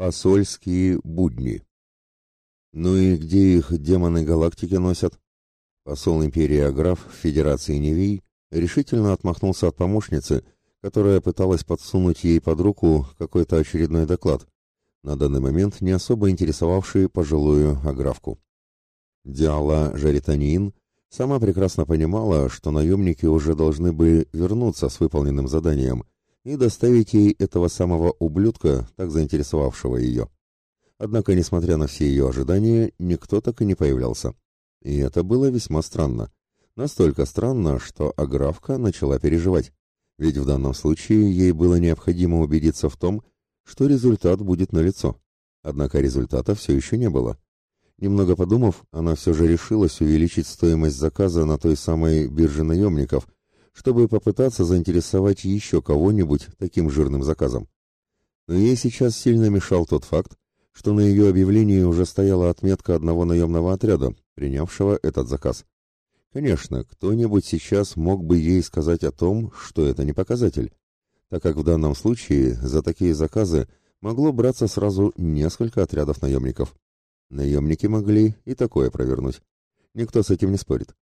Посольские будни. Ну и где их демоны галактики носят? Посол империи Аграф в Федерации Невий решительно отмахнулся от помощницы, которая пыталась подсунуть ей под руку какой-то очередной доклад, на данный момент не особо интересовавший пожилую Аграфку. Диала Жаританиин сама прекрасно понимала, что наемники уже должны бы вернуться с выполненным заданием – и доставить ей этого самого ублюдка, так заинтересовавшего ее. Однако, несмотря на все ее ожидания, никто так и не появлялся. И это было весьма странно. Настолько странно, что Аграфка начала переживать. Ведь в данном случае ей было необходимо убедиться в том, что результат будет налицо. Однако результата все еще не было. Немного подумав, она все же решилась увеличить стоимость заказа на той самой бирже наемников – чтобы попытаться заинтересовать еще кого-нибудь таким жирным заказом. Но ей сейчас сильно мешал тот факт, что на ее объявлении уже стояла отметка одного наемного отряда, принявшего этот заказ. Конечно, кто-нибудь сейчас мог бы ей сказать о том, что это не показатель, так как в данном случае за такие заказы могло браться сразу несколько отрядов наемников. Наемники могли и такое провернуть. Никто с этим не спорит.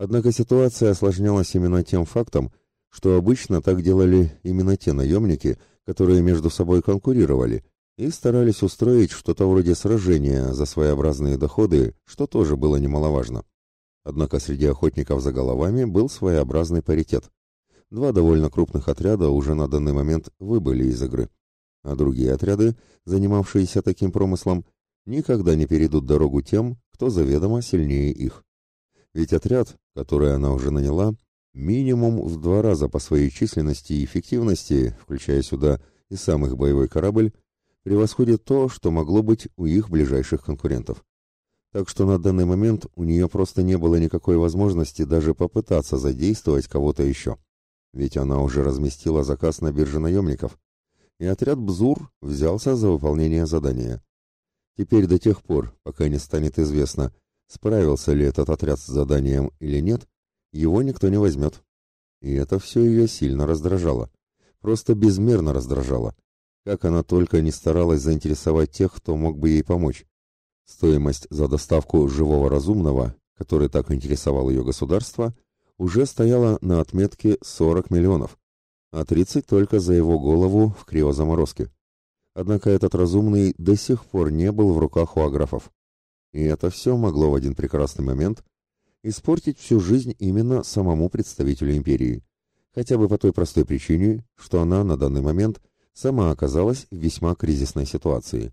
Однако ситуация осложнялась именно тем фактом, что обычно так делали именно те наемники, которые между собой конкурировали и старались устроить что-то вроде сражения за своеобразные доходы, что тоже было немаловажно. Однако среди охотников за головами был своеобразный паритет. Два довольно крупных отряда уже на данный момент выбыли из игры, а другие отряды, занимавшиеся таким промыслом, никогда не перейдут дорогу тем, кто заведомо сильнее их. Ведь отряд, который она уже наняла, минимум в два раза по своей численности и эффективности, включая сюда и сам их боевой корабль, превосходит то, что могло быть у их ближайших конкурентов. Так что на данный момент у нее просто не было никакой возможности даже попытаться задействовать кого-то еще. Ведь она уже разместила заказ на бирже наемников, и отряд «Бзур» взялся за выполнение задания. Теперь до тех пор, пока не станет известно, Справился ли этот отряд с заданием или нет, его никто не возьмет. И это все ее сильно раздражало. Просто безмерно раздражало. Как она только не старалась заинтересовать тех, кто мог бы ей помочь. Стоимость за доставку живого разумного, который так интересовал ее государство, уже стояла на отметке 40 миллионов, а 30 только за его голову в криозаморозке. Однако этот разумный до сих пор не был в руках у аграфов. И это все могло в один прекрасный момент испортить всю жизнь именно самому представителю империи. Хотя бы по той простой причине, что она на данный момент сама оказалась в весьма кризисной ситуации.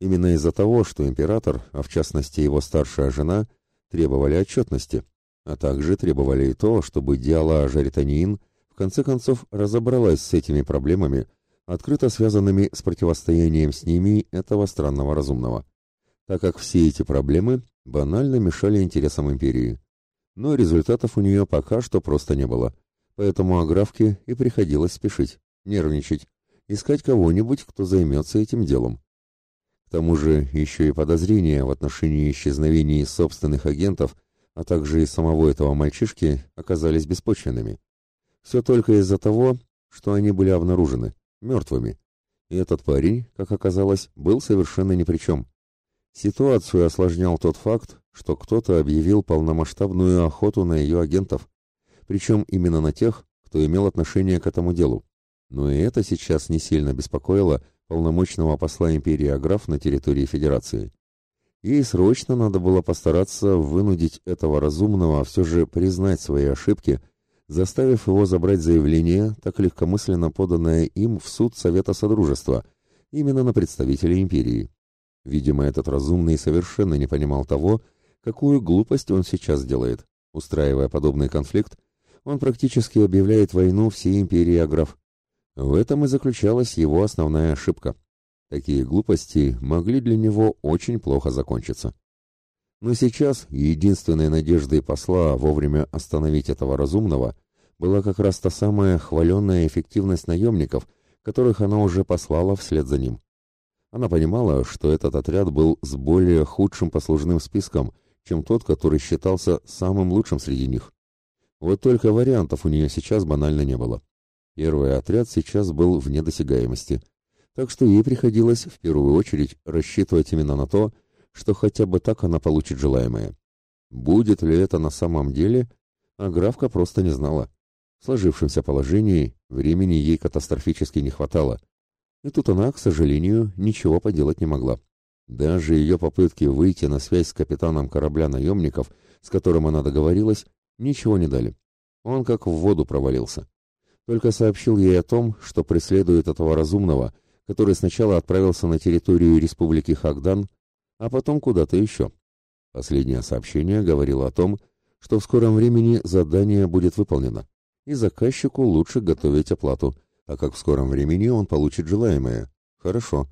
Именно из-за того, что император, а в частности его старшая жена, требовали отчетности, а также требовали и то, чтобы Диала Жаританиин в конце концов разобралась с этими проблемами, открыто связанными с противостоянием с ними этого странного разумного так как все эти проблемы банально мешали интересам империи. Но результатов у нее пока что просто не было, поэтому Аграфке и приходилось спешить, нервничать, искать кого-нибудь, кто займется этим делом. К тому же еще и подозрения в отношении исчезновений собственных агентов, а также и самого этого мальчишки оказались беспочвенными. Все только из-за того, что они были обнаружены, мертвыми. И этот парень, как оказалось, был совершенно ни при чем. Ситуацию осложнял тот факт, что кто-то объявил полномасштабную охоту на ее агентов, причем именно на тех, кто имел отношение к этому делу. Но и это сейчас не сильно беспокоило полномочного посла империи Аграф на территории Федерации. Ей срочно надо было постараться вынудить этого разумного все же признать свои ошибки, заставив его забрать заявление, так легкомысленно поданное им в суд Совета Содружества, именно на представителей империи. Видимо, этот разумный совершенно не понимал того, какую глупость он сейчас делает. Устраивая подобный конфликт, он практически объявляет войну всей империи Аграф. В этом и заключалась его основная ошибка. Такие глупости могли для него очень плохо закончиться. Но сейчас единственной надеждой посла вовремя остановить этого разумного была как раз та самая хваленная эффективность наемников, которых она уже послала вслед за ним. Она понимала, что этот отряд был с более худшим послужным списком, чем тот, который считался самым лучшим среди них. Вот только вариантов у нее сейчас банально не было. Первый отряд сейчас был вне досягаемости, так что ей приходилось в первую очередь рассчитывать именно на то, что хотя бы так она получит желаемое. Будет ли это на самом деле, а графка просто не знала. В сложившемся положении времени ей катастрофически не хватало, и тут она, к сожалению, ничего поделать не могла. Даже ее попытки выйти на связь с капитаном корабля наемников, с которым она договорилась, ничего не дали. Он как в воду провалился. Только сообщил ей о том, что преследует этого разумного, который сначала отправился на территорию Республики Хагдан, а потом куда-то еще. Последнее сообщение говорило о том, что в скором времени задание будет выполнено, и заказчику лучше готовить оплату, так как в скором времени он получит желаемое. Хорошо.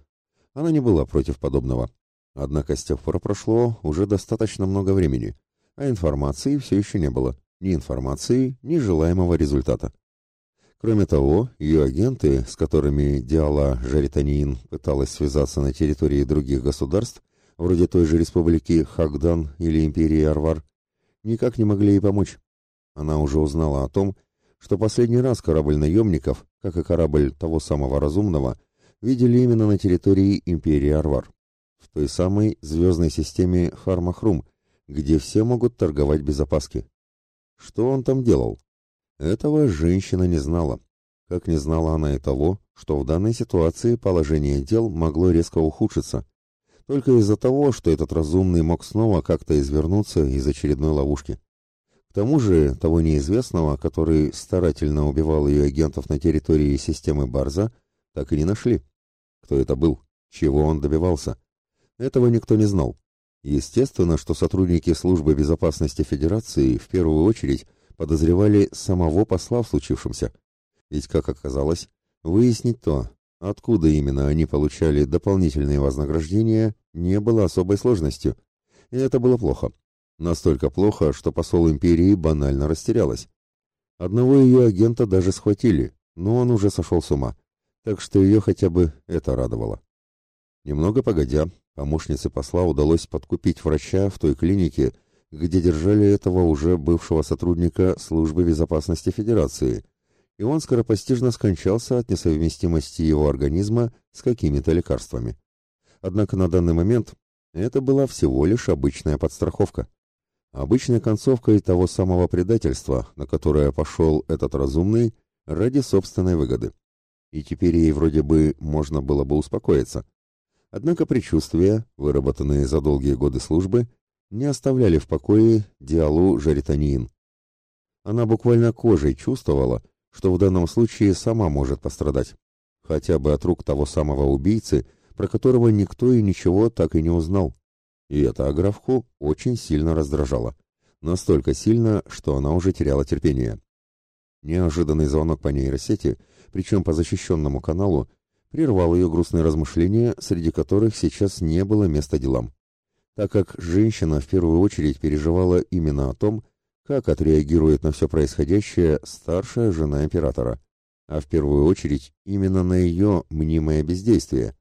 Она не была против подобного. Однако с тех пор прошло уже достаточно много времени, а информации все еще не было. Ни информации, ни желаемого результата. Кроме того, ее агенты, с которыми Диала Жаританиин пыталась связаться на территории других государств, вроде той же республики Хагдан или империи Арвар, никак не могли ей помочь. Она уже узнала о том, что последний раз корабль наемников, как и корабль того самого разумного, видели именно на территории империи Арвар, в той самой звездной системе Хармахрум, где все могут торговать без опаски. Что он там делал? Этого женщина не знала. Как не знала она и того, что в данной ситуации положение дел могло резко ухудшиться, только из-за того, что этот разумный мог снова как-то извернуться из очередной ловушки. Тому же того неизвестного, который старательно убивал ее агентов на территории системы Барза, так и не нашли. Кто это был? Чего он добивался? Этого никто не знал. Естественно, что сотрудники службы безопасности Федерации в первую очередь подозревали самого посла в случившемся. Ведь, как оказалось, выяснить то, откуда именно они получали дополнительные вознаграждения, не было особой сложностью. И это было плохо. Настолько плохо, что посол империи банально растерялась. Одного ее агента даже схватили, но он уже сошел с ума так что ее хотя бы это радовало. Немного погодя, помощнице посла удалось подкупить врача в той клинике, где держали этого уже бывшего сотрудника службы безопасности Федерации, и он скоропостижно скончался от несовместимости его организма с какими-то лекарствами. Однако на данный момент это была всего лишь обычная подстраховка. Обычная концовка и того самого предательства, на которое пошел этот разумный ради собственной выгоды и теперь ей вроде бы можно было бы успокоиться. Однако предчувствия, выработанные за долгие годы службы, не оставляли в покое Диалу Жаританиин. Она буквально кожей чувствовала, что в данном случае сама может пострадать, хотя бы от рук того самого убийцы, про которого никто и ничего так и не узнал. И это Аграфку очень сильно раздражало. Настолько сильно, что она уже теряла терпение. Неожиданный звонок по нейросети — причем по защищенному каналу, прервал ее грустные размышления, среди которых сейчас не было места делам, так как женщина в первую очередь переживала именно о том, как отреагирует на все происходящее старшая жена императора, а в первую очередь именно на ее мнимое бездействие.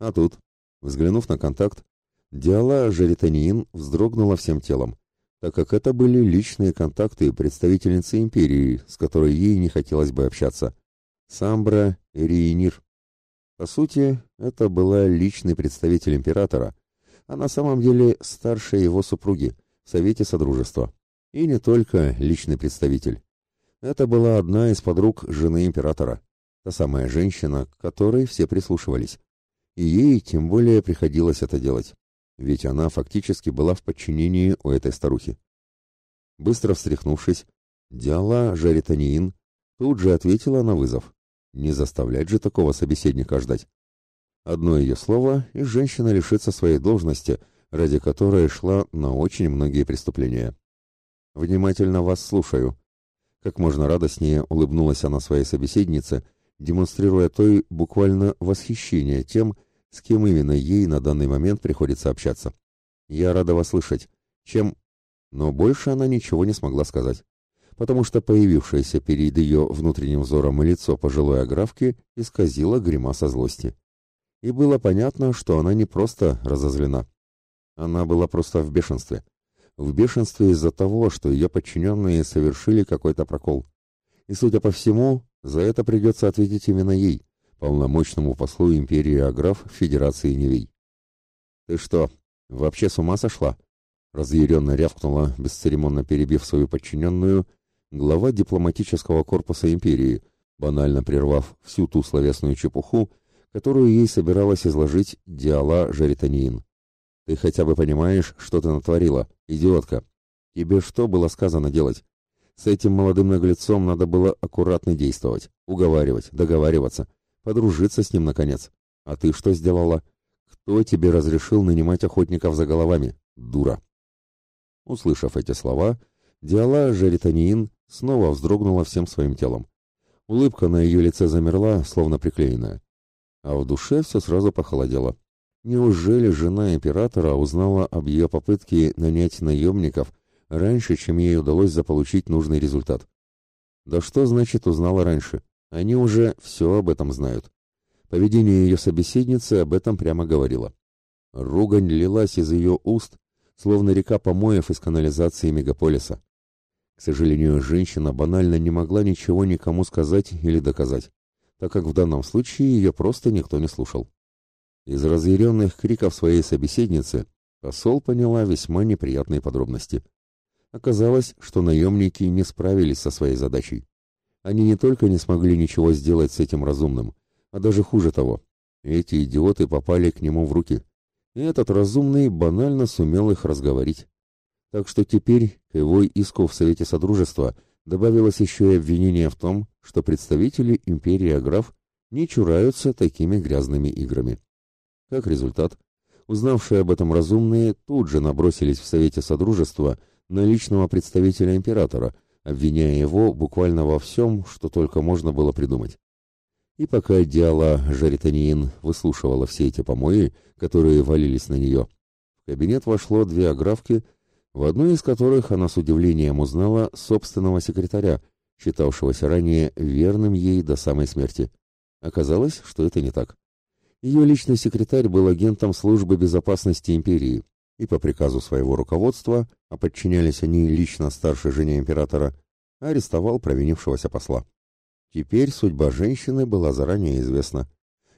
А тут, взглянув на контакт, Диала Жаританиин вздрогнула всем телом, так как это были личные контакты представительницы империи, с которой ей не хотелось бы общаться. Самбра Риенир. По сути, это была личный представитель императора, а на самом деле старшая его супруги в Совете Содружества. И не только личный представитель. Это была одна из подруг жены императора, та самая женщина, к которой все прислушивались. И ей тем более приходилось это делать, ведь она фактически была в подчинении у этой старухи. Быстро встряхнувшись, Диала Жаританиин тут же ответила на вызов. Не заставлять же такого собеседника ждать. Одно ее слово, и женщина лишится своей должности, ради которой шла на очень многие преступления. «Внимательно вас слушаю». Как можно радостнее улыбнулась она своей собеседнице, демонстрируя той буквально восхищение тем, с кем именно ей на данный момент приходится общаться. «Я рада вас слышать. Чем...» Но больше она ничего не смогла сказать потому что появившееся перед ее внутренним взором лицо пожилой аграфки исказило гримаса злости. И было понятно, что она не просто разозлена. Она была просто в бешенстве. В бешенстве из-за того, что ее подчиненные совершили какой-то прокол. И, судя по всему, за это придется ответить именно ей, полномочному послу империи Аграф Федерации Невей. «Ты что, вообще с ума сошла?» разъяренно рявкнула, бесцеремонно перебив свою подчиненную, глава дипломатического корпуса империи, банально прервав всю ту словесную чепуху, которую ей собиралась изложить Диала Жаританиин. «Ты хотя бы понимаешь, что ты натворила, идиотка? Тебе что было сказано делать? С этим молодым наглецом надо было аккуратно действовать, уговаривать, договариваться, подружиться с ним, наконец. А ты что сделала? Кто тебе разрешил нанимать охотников за головами? Дура!» Услышав эти слова, Диала Жаританиин снова вздрогнула всем своим телом. Улыбка на ее лице замерла, словно приклеенная. А в душе все сразу похолодело. Неужели жена императора узнала об ее попытке нанять наемников раньше, чем ей удалось заполучить нужный результат? Да что значит узнала раньше? Они уже все об этом знают. Поведение ее собеседницы об этом прямо говорило. Ругань лилась из ее уст, словно река помоев из канализации мегаполиса. К сожалению, женщина банально не могла ничего никому сказать или доказать, так как в данном случае ее просто никто не слушал. Из разъяренных криков своей собеседницы посол поняла весьма неприятные подробности. Оказалось, что наемники не справились со своей задачей. Они не только не смогли ничего сделать с этим разумным, а даже хуже того. Эти идиоты попали к нему в руки. И этот разумный банально сумел их разговорить. Так что теперь к его иску в Совете Содружества добавилось еще и обвинение в том, что представители империи Аграф не чураются такими грязными играми. Как результат, узнавшие об этом разумные тут же набросились в Совете Содружества на личного представителя императора, обвиняя его буквально во всем, что только можно было придумать. И пока Диала Жаританиин выслушивала все эти помои, которые валились на нее, в кабинет вошло две аграфки в одной из которых она с удивлением узнала собственного секретаря, считавшегося ранее верным ей до самой смерти. Оказалось, что это не так. Ее личный секретарь был агентом службы безопасности империи, и по приказу своего руководства, а подчинялись они лично старшей жене императора, арестовал провинившегося посла. Теперь судьба женщины была заранее известна.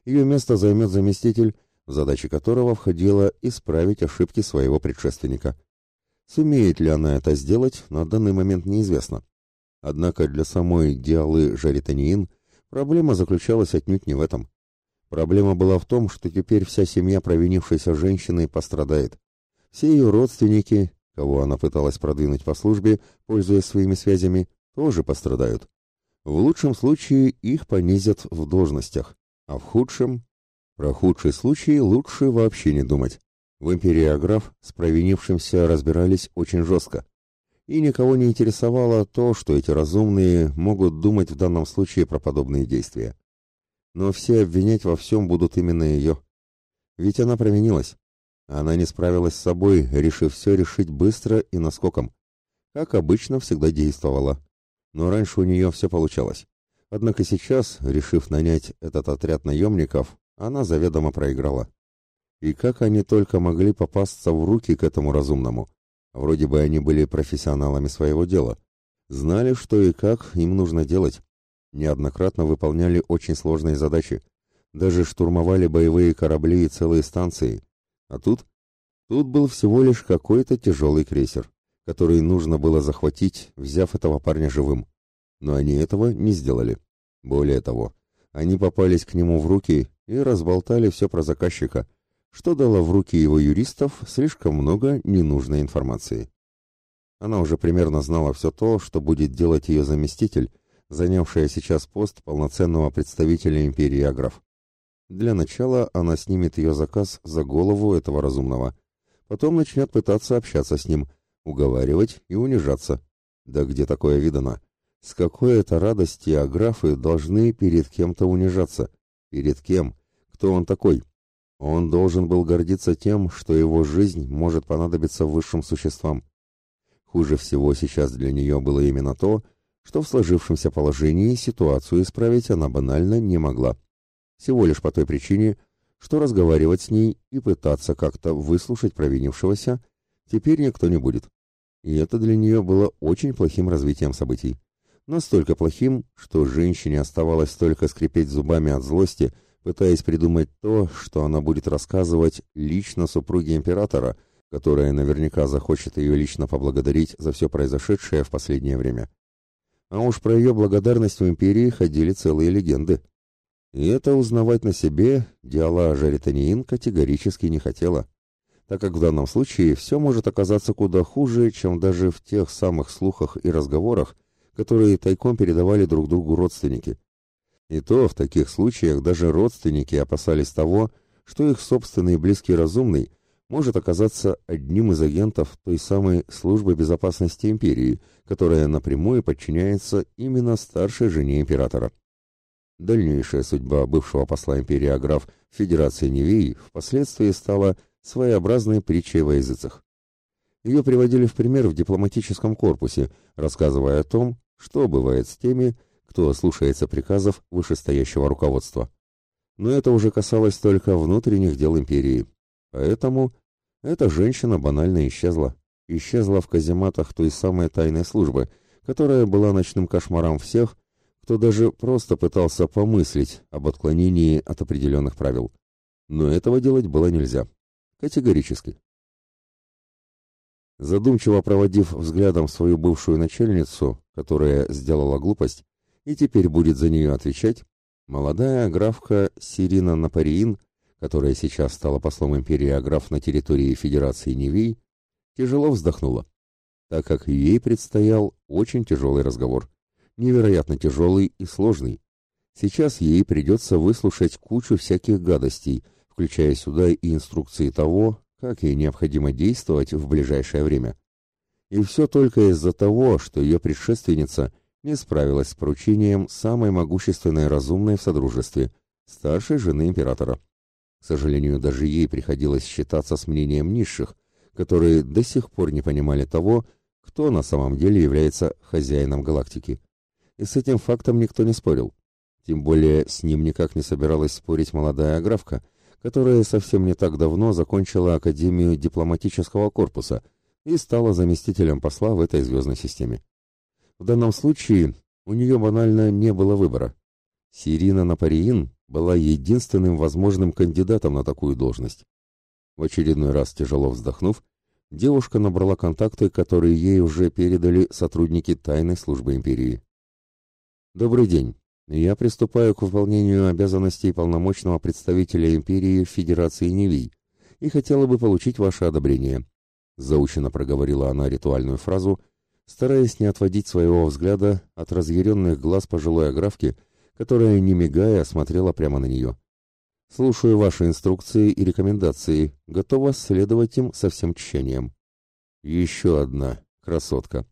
Ее место займет заместитель, в которого входило исправить ошибки своего предшественника – Сумеет ли она это сделать, на данный момент неизвестно. Однако для самой Диалы Жаританиин проблема заключалась отнюдь не в этом. Проблема была в том, что теперь вся семья провинившейся женщины пострадает. Все ее родственники, кого она пыталась продвинуть по службе, пользуясь своими связями, тоже пострадают. В лучшем случае их понизят в должностях, а в худшем... Про худший случай лучше вообще не думать. В империи Аграф с провинившимся разбирались очень жестко. И никого не интересовало то, что эти разумные могут думать в данном случае про подобные действия. Но все обвинять во всем будут именно ее. Ведь она провинилась. Она не справилась с собой, решив все решить быстро и наскоком. Как обычно всегда действовала. Но раньше у нее все получалось. Однако сейчас, решив нанять этот отряд наемников, она заведомо проиграла. И как они только могли попасться в руки к этому разумному? Вроде бы они были профессионалами своего дела. Знали, что и как им нужно делать. Неоднократно выполняли очень сложные задачи. Даже штурмовали боевые корабли и целые станции. А тут? Тут был всего лишь какой-то тяжелый крейсер, который нужно было захватить, взяв этого парня живым. Но они этого не сделали. Более того, они попались к нему в руки и разболтали все про заказчика – что дало в руки его юристов слишком много ненужной информации. Она уже примерно знала все то, что будет делать ее заместитель, занявшая сейчас пост полноценного представителя империи Аграф. Для начала она снимет ее заказ за голову этого разумного, потом начнет пытаться общаться с ним, уговаривать и унижаться. Да где такое видано? С какой это радости аграфы должны перед кем-то унижаться? Перед кем? Кто он такой? Он должен был гордиться тем, что его жизнь может понадобиться высшим существам. Хуже всего сейчас для нее было именно то, что в сложившемся положении ситуацию исправить она банально не могла. Всего лишь по той причине, что разговаривать с ней и пытаться как-то выслушать провинившегося теперь никто не будет. И это для нее было очень плохим развитием событий. Настолько плохим, что женщине оставалось только скрипеть зубами от злости, пытаясь придумать то, что она будет рассказывать лично супруге императора, которая наверняка захочет ее лично поблагодарить за все произошедшее в последнее время. А уж про ее благодарность в империи ходили целые легенды. И это узнавать на себе Диала Жаританиин категорически не хотела, так как в данном случае все может оказаться куда хуже, чем даже в тех самых слухах и разговорах, которые тайком передавали друг другу родственники. И то в таких случаях даже родственники опасались того, что их собственный близкий разумный может оказаться одним из агентов той самой службы безопасности империи, которая напрямую подчиняется именно старшей жене императора. Дальнейшая судьба бывшего посла империи Аграф Федерации Невей впоследствии стала своеобразной притчей во языцах. Ее приводили в пример в дипломатическом корпусе, рассказывая о том, что бывает с теми, кто слушается приказов вышестоящего руководства. Но это уже касалось только внутренних дел империи. Поэтому эта женщина банально исчезла. Исчезла в казематах той самой тайной службы, которая была ночным кошмаром всех, кто даже просто пытался помыслить об отклонении от определенных правил. Но этого делать было нельзя. Категорически. Задумчиво проводив взглядом свою бывшую начальницу, которая сделала глупость, и теперь будет за нее отвечать, молодая графка Сирина Напариин, которая сейчас стала послом империи Аграф на территории Федерации Невей, тяжело вздохнула, так как ей предстоял очень тяжелый разговор невероятно тяжелый и сложный. Сейчас ей придется выслушать кучу всяких гадостей, включая сюда и инструкции того, как ей необходимо действовать в ближайшее время. И все только из-за того, что ее предшественница не справилась с поручением самой могущественной разумной в Содружестве, старшей жены императора. К сожалению, даже ей приходилось считаться с мнением низших, которые до сих пор не понимали того, кто на самом деле является хозяином галактики и с этим фактом никто не спорил. Тем более с ним никак не собиралась спорить молодая аграфка, которая совсем не так давно закончила Академию дипломатического корпуса и стала заместителем посла в этой звездной системе. В данном случае у нее банально не было выбора. Сирина Напариин была единственным возможным кандидатом на такую должность. В очередной раз тяжело вздохнув, девушка набрала контакты, которые ей уже передали сотрудники тайной службы империи. Добрый день. Я приступаю к выполнению обязанностей полномочного представителя империи в Федерации Невий и хотела бы получить ваше одобрение. Заученно проговорила она ритуальную фразу, стараясь не отводить своего взгляда от разъяренных глаз пожилой аграфки, которая, не мигая, смотрела прямо на нее. Слушаю ваши инструкции и рекомендации, готова следовать им со всем тщанием. Еще одна красотка.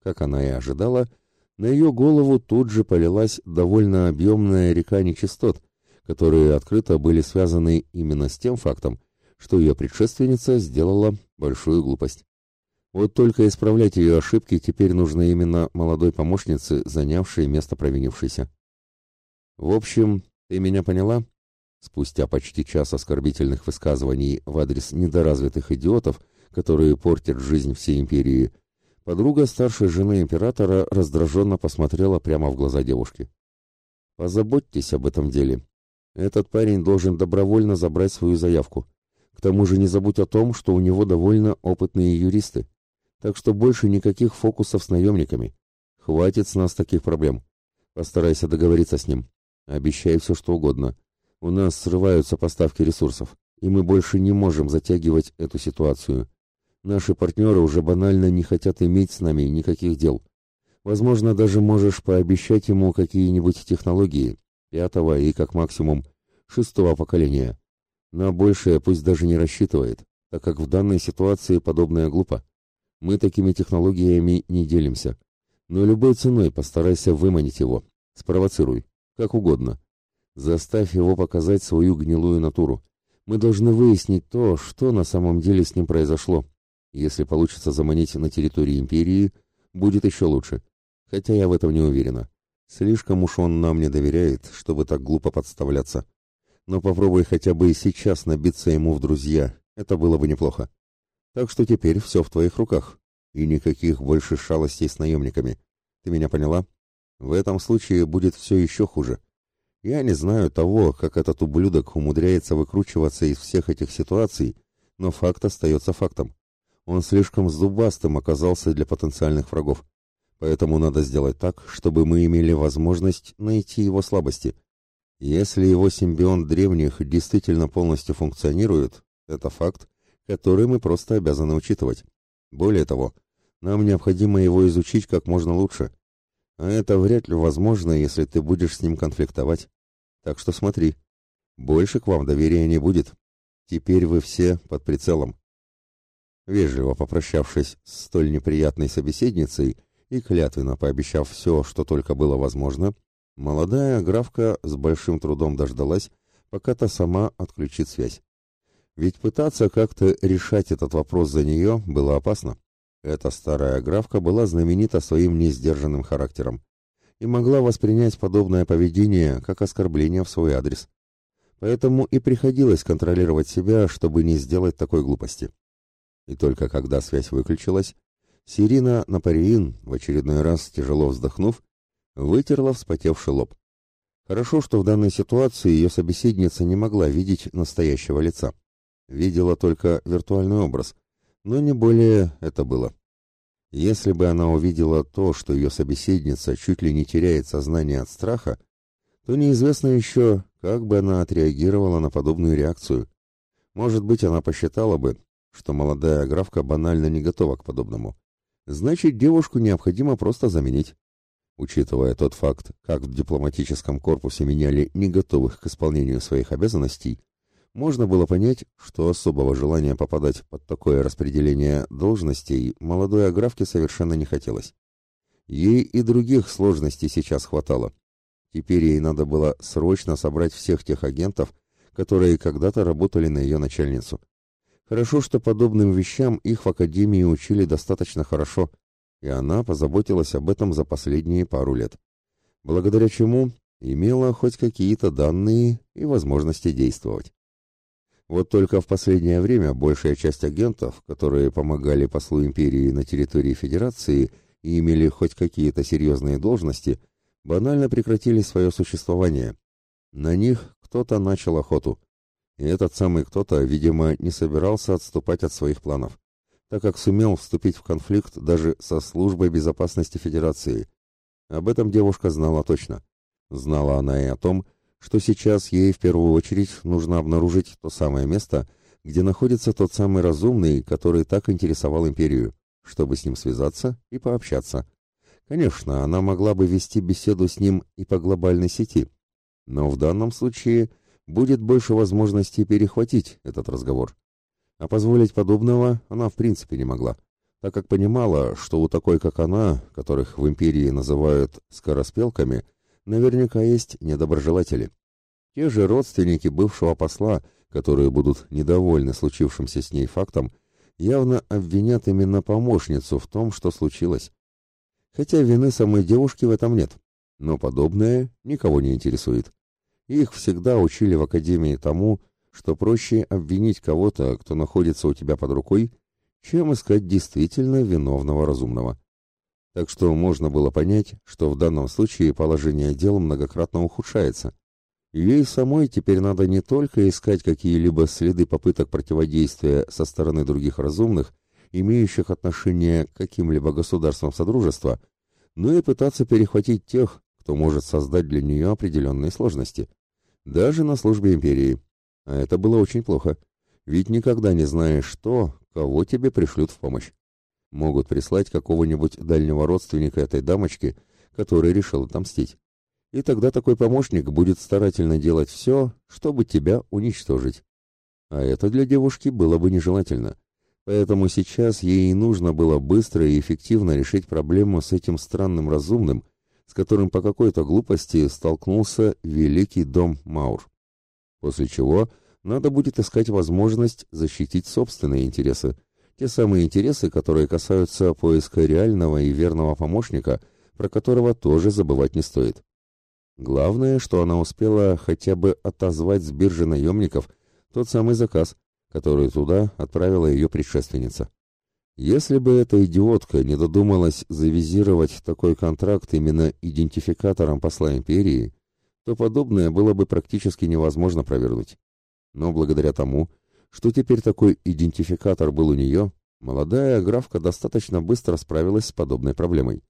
Как она и ожидала, на ее голову тут же полилась довольно объемная река нечистот, которые открыто были связаны именно с тем фактом, что ее предшественница сделала большую глупость. Вот только исправлять ее ошибки теперь нужно именно молодой помощнице, занявшей место провинившейся. В общем, ты меня поняла? Спустя почти час оскорбительных высказываний в адрес недоразвитых идиотов, которые портят жизнь всей империи, Подруга старшей жены императора раздраженно посмотрела прямо в глаза девушки. «Позаботьтесь об этом деле. Этот парень должен добровольно забрать свою заявку. К тому же не забудь о том, что у него довольно опытные юристы. Так что больше никаких фокусов с наемниками. Хватит с нас таких проблем. Постарайся договориться с ним. Обещай все, что угодно. У нас срываются поставки ресурсов, и мы больше не можем затягивать эту ситуацию. Наши партнеры уже банально не хотят иметь с нами никаких дел. Возможно, даже можешь пообещать ему какие-нибудь технологии, пятого и, как максимум, шестого поколения. На большее пусть даже не рассчитывает, так как в данной ситуации подобное глупо. Мы такими технологиями не делимся. Но любой ценой постарайся выманить его, спровоцируй, как угодно. Заставь его показать свою гнилую натуру. Мы должны выяснить то, что на самом деле с ним произошло, если получится заманить на территории империи, будет еще лучше. Хотя я в этом не уверена. Слишком уж он нам не доверяет, чтобы так глупо подставляться. Но попробуй хотя бы и сейчас набиться ему в друзья. Это было бы неплохо. Так что теперь все в твоих руках. И никаких больше шалостей с наемниками. Ты меня поняла? В этом случае будет все еще хуже. Я не знаю того, как этот ублюдок умудряется выкручиваться из всех этих ситуаций, но факт остается фактом. Он слишком зубастым оказался для потенциальных врагов. Поэтому надо сделать так, чтобы мы имели возможность найти его слабости. Если его симбион древних действительно полностью функционирует, это факт, который мы просто обязаны учитывать. Более того, нам необходимо его изучить как можно лучше. А это вряд ли возможно, если ты будешь с ним конфликтовать. Так что смотри. Больше к вам доверия не будет. Теперь вы все под прицелом. Вежливо попрощавшись с столь неприятной собеседницей и клятвенно пообещав все, что только было возможно, молодая графка с большим трудом дождалась, пока та сама отключит связь. Ведь пытаться как-то решать этот вопрос за нее было опасно. Эта старая графка была знаменита своим несдержанным характером и могла воспринять подобное поведение как оскорбление в свой адрес. Поэтому и приходилось контролировать себя, чтобы не сделать такой глупости. И только когда связь выключилась, Сирина Напариин, в очередной раз тяжело вздохнув, вытерла вспотевший лоб. Хорошо, что в данной ситуации ее собеседница не могла видеть настоящего лица. Видела только виртуальный образ, но не более это было. Если бы она увидела то, что ее собеседница чуть ли не теряет сознание от страха, то неизвестно еще, как бы она отреагировала на подобную реакцию. Может быть, она посчитала бы, что молодая графка банально не готова к подобному. Значит, девушку необходимо просто заменить. Учитывая тот факт, как в дипломатическом корпусе меняли не готовых к исполнению своих обязанностей, можно было понять, что особого желания попадать под такое распределение должностей молодой Аграфке совершенно не хотелось. Ей и других сложностей сейчас хватало. Теперь ей надо было срочно собрать всех тех агентов, которые когда-то работали на ее начальницу. Хорошо, что подобным вещам их в академии учили достаточно хорошо, и она позаботилась об этом за последние пару лет. Благодаря чему имела хоть какие-то данные и возможности действовать. Вот только в последнее время большая часть агентов, которые помогали послу империи на территории Федерации и имели хоть какие-то серьезные должности, банально прекратили свое существование. На них кто-то начал охоту. И этот самый кто-то, видимо, не собирался отступать от своих планов, так как сумел вступить в конфликт даже со службой безопасности Федерации. Об этом девушка знала точно. Знала она и о том, что сейчас ей в первую очередь нужно обнаружить то самое место, где находится тот самый разумный, который так интересовал империю, чтобы с ним связаться и пообщаться. Конечно, она могла бы вести беседу с ним и по глобальной сети, но в данном случае будет больше возможностей перехватить этот разговор. А позволить подобного она в принципе не могла, так как понимала, что у такой, как она, которых в империи называют «скороспелками», наверняка есть недоброжелатели. Те же родственники бывшего посла, которые будут недовольны случившимся с ней фактом, явно обвинят именно помощницу в том, что случилось. Хотя вины самой девушки в этом нет, но подобное никого не интересует. Их всегда учили в академии тому, что проще обвинить кого-то, кто находится у тебя под рукой, чем искать действительно виновного разумного. Так что можно было понять, что в данном случае положение дел многократно ухудшается. Ей самой теперь надо не только искать какие-либо следы попыток противодействия со стороны других разумных, имеющих отношение к каким-либо государствам Содружества, но и пытаться перехватить тех, кто может создать для нее определенные сложности. Даже на службе империи. А это было очень плохо. Ведь никогда не знаешь, что, кого тебе пришлют в помощь. Могут прислать какого-нибудь дальнего родственника этой дамочки, который решил отомстить. И тогда такой помощник будет старательно делать все, чтобы тебя уничтожить. А это для девушки было бы нежелательно. Поэтому сейчас ей нужно было быстро и эффективно решить проблему с этим странным разумным, с которым по какой-то глупости столкнулся великий дом Маур. После чего надо будет искать возможность защитить собственные интересы, те самые интересы, которые касаются поиска реального и верного помощника, про которого тоже забывать не стоит. Главное, что она успела хотя бы отозвать с биржи наемников тот самый заказ, который туда отправила ее предшественница. Если бы эта идиотка не додумалась завизировать такой контракт именно идентификатором посла империи, то подобное было бы практически невозможно провернуть. Но благодаря тому, что теперь такой идентификатор был у нее, молодая графка достаточно быстро справилась с подобной проблемой.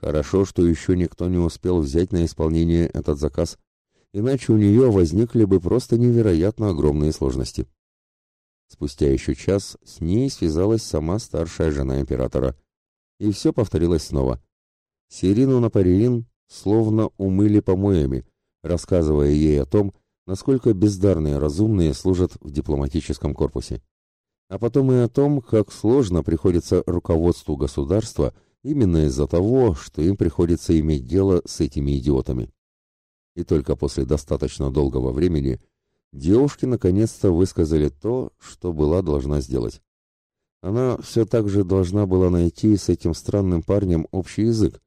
Хорошо, что еще никто не успел взять на исполнение этот заказ, иначе у нее возникли бы просто невероятно огромные сложности. Спустя еще час с ней связалась сама старшая жена императора. И все повторилось снова. Сирину Напариин словно умыли помоями, рассказывая ей о том, насколько бездарные разумные служат в дипломатическом корпусе. А потом и о том, как сложно приходится руководству государства именно из-за того, что им приходится иметь дело с этими идиотами. И только после достаточно долгого времени – девушки наконец-то высказали то, что была должна сделать. Она все так же должна была найти с этим странным парнем общий язык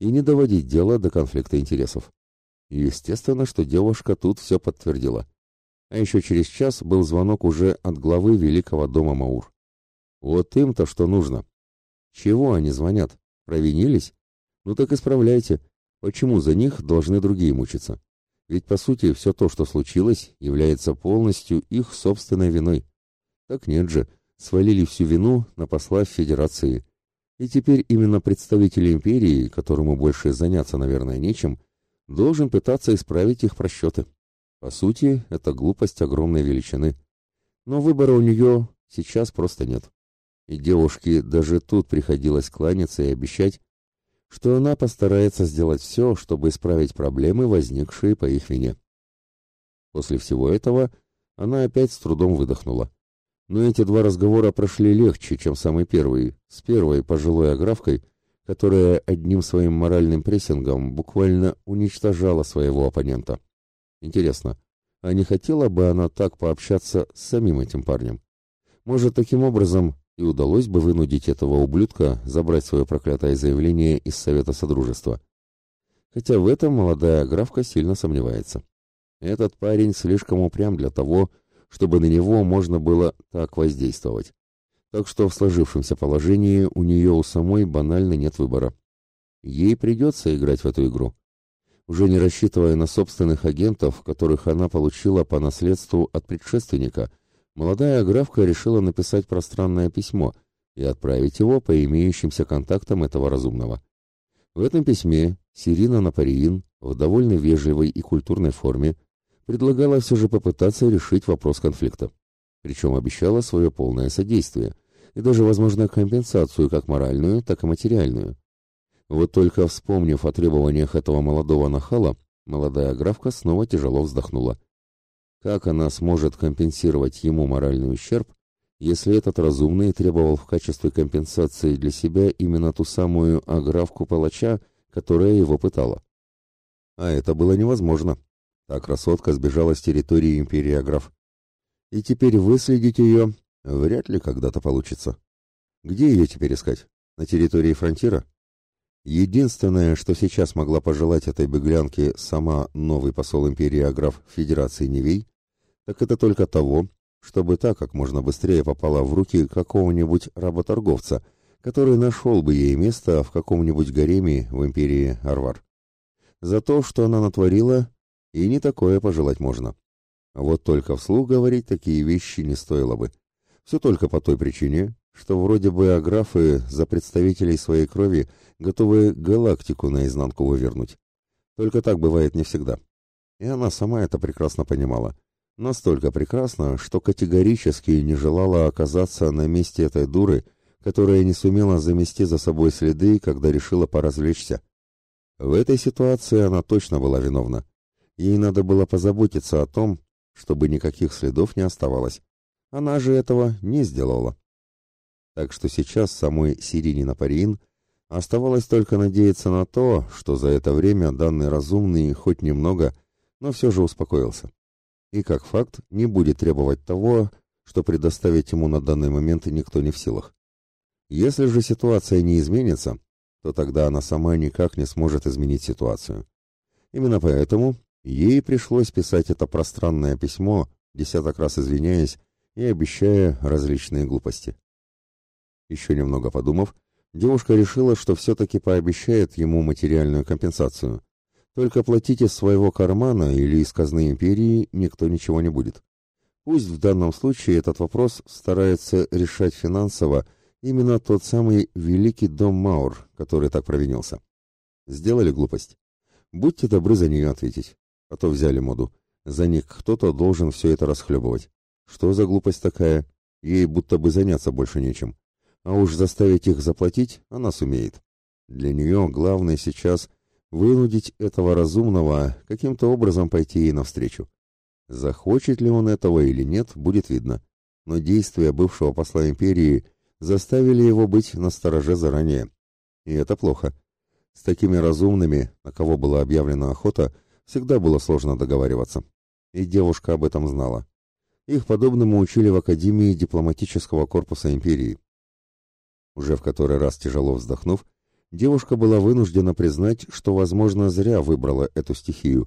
и не доводить дело до конфликта интересов. естественно, что девушка тут все подтвердила. А еще через час был звонок уже от главы Великого дома Маур. Вот им-то что нужно. Чего они звонят? Провинились? Ну так исправляйте. Почему за них должны другие мучиться? Ведь, по сути, все то, что случилось, является полностью их собственной виной. Так нет же, свалили всю вину на посла Федерации. И теперь именно представитель империи, которому больше заняться, наверное, нечем, должен пытаться исправить их просчеты. По сути, это глупость огромной величины. Но выбора у нее сейчас просто нет. И девушке даже тут приходилось кланяться и обещать, что она постарается сделать все, чтобы исправить проблемы, возникшие по их вине. После всего этого она опять с трудом выдохнула. Но эти два разговора прошли легче, чем самый первый, с первой пожилой аграфкой, которая одним своим моральным прессингом буквально уничтожала своего оппонента. Интересно, а не хотела бы она так пообщаться с самим этим парнем? Может, таким образом и удалось бы вынудить этого ублюдка забрать свое проклятое заявление из Совета Содружества. Хотя в этом молодая графка сильно сомневается. Этот парень слишком упрям для того, чтобы на него можно было так воздействовать. Так что в сложившемся положении у нее у самой банально нет выбора. Ей придется играть в эту игру. Уже не рассчитывая на собственных агентов, которых она получила по наследству от предшественника, молодая графка решила написать пространное письмо и отправить его по имеющимся контактам этого разумного. В этом письме Сирина Напариин в довольно вежливой и культурной форме предлагала все же попытаться решить вопрос конфликта. Причем обещала свое полное содействие и даже, возможно, компенсацию как моральную, так и материальную. Вот только вспомнив о требованиях этого молодого нахала, молодая графка снова тяжело вздохнула. Как она сможет компенсировать ему моральный ущерб, если этот разумный требовал в качестве компенсации для себя именно ту самую аграфку палача, которая его пытала? А это было невозможно. Та красотка сбежала с территории империи Аграф. И теперь выследить ее вряд ли когда-то получится. Где ее теперь искать? На территории фронтира? Единственное, что сейчас могла пожелать этой беглянке сама новый посол империи Аграф Федерации Невей, так это только того, чтобы та как можно быстрее попала в руки какого-нибудь работорговца, который нашел бы ей место в каком-нибудь гареме в империи Арвар. За то, что она натворила, и не такое пожелать можно. Вот только вслух говорить такие вещи не стоило бы. Все только по той причине, что вроде бы аграфы за представителей своей крови готовы галактику наизнанку вывернуть. Только так бывает не всегда. И она сама это прекрасно понимала. Настолько прекрасно, что категорически не желала оказаться на месте этой дуры, которая не сумела замести за собой следы, когда решила поразвлечься. В этой ситуации она точно была виновна. Ей надо было позаботиться о том, чтобы никаких следов не оставалось. Она же этого не сделала. Так что сейчас самой Сирине Напариин оставалось только надеяться на то, что за это время данный разумный хоть немного, но все же успокоился и, как факт, не будет требовать того, что предоставить ему на данный момент никто не в силах. Если же ситуация не изменится, то тогда она сама никак не сможет изменить ситуацию. Именно поэтому ей пришлось писать это пространное письмо, десяток раз извиняясь и обещая различные глупости. Еще немного подумав, девушка решила, что все-таки пообещает ему материальную компенсацию. Только платить из своего кармана или из казны империи никто ничего не будет. Пусть в данном случае этот вопрос старается решать финансово именно тот самый великий дом Маур, который так провинился. Сделали глупость. Будьте добры за нее ответить. А то взяли моду. За них кто-то должен все это расхлебывать. Что за глупость такая? Ей будто бы заняться больше нечем. А уж заставить их заплатить она сумеет. Для нее главное сейчас вынудить этого разумного каким-то образом пойти ей навстречу. Захочет ли он этого или нет, будет видно. Но действия бывшего посла империи заставили его быть настороже заранее. И это плохо. С такими разумными, на кого была объявлена охота, всегда было сложно договариваться. И девушка об этом знала. Их подобному учили в Академии дипломатического корпуса империи. Уже в который раз тяжело вздохнув, девушка была вынуждена признать, что, возможно, зря выбрала эту стихию,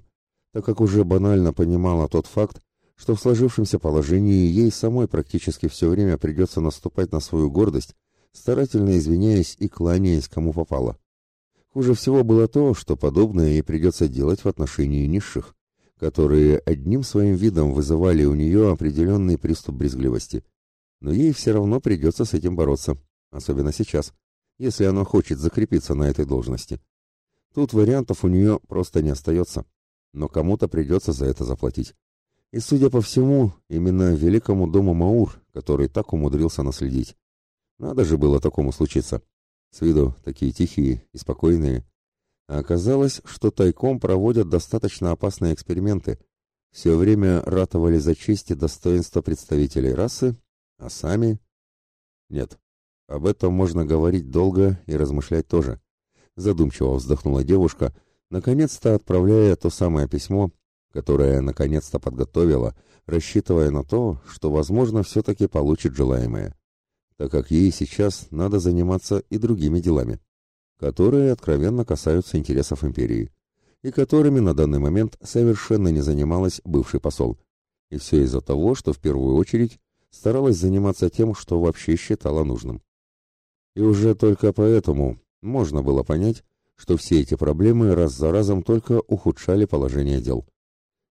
так как уже банально понимала тот факт, что в сложившемся положении ей самой практически все время придется наступать на свою гордость, старательно извиняясь и кланяясь кому попало. Хуже всего было то, что подобное ей придется делать в отношении низших, которые одним своим видом вызывали у нее определенный приступ брезгливости. Но ей все равно придется с этим бороться, особенно сейчас, если она хочет закрепиться на этой должности. Тут вариантов у нее просто не остается, но кому-то придется за это заплатить. И, судя по всему, именно великому дому Маур, который так умудрился наследить. Надо же было такому случиться. С виду такие тихие и спокойные. А оказалось, что тайком проводят достаточно опасные эксперименты. Все время ратовали за честь и достоинство представителей расы, а сами... Нет, об этом можно говорить долго и размышлять тоже. Задумчиво вздохнула девушка, наконец-то отправляя то самое письмо, которое наконец-то подготовила, рассчитывая на то, что, возможно, все-таки получит желаемое, так как ей сейчас надо заниматься и другими делами, которые откровенно касаются интересов империи, и которыми на данный момент совершенно не занималась бывший посол. И все из-за того, что в первую очередь старалась заниматься тем, что вообще считала нужным. И уже только поэтому можно было понять, что все эти проблемы раз за разом только ухудшали положение дел.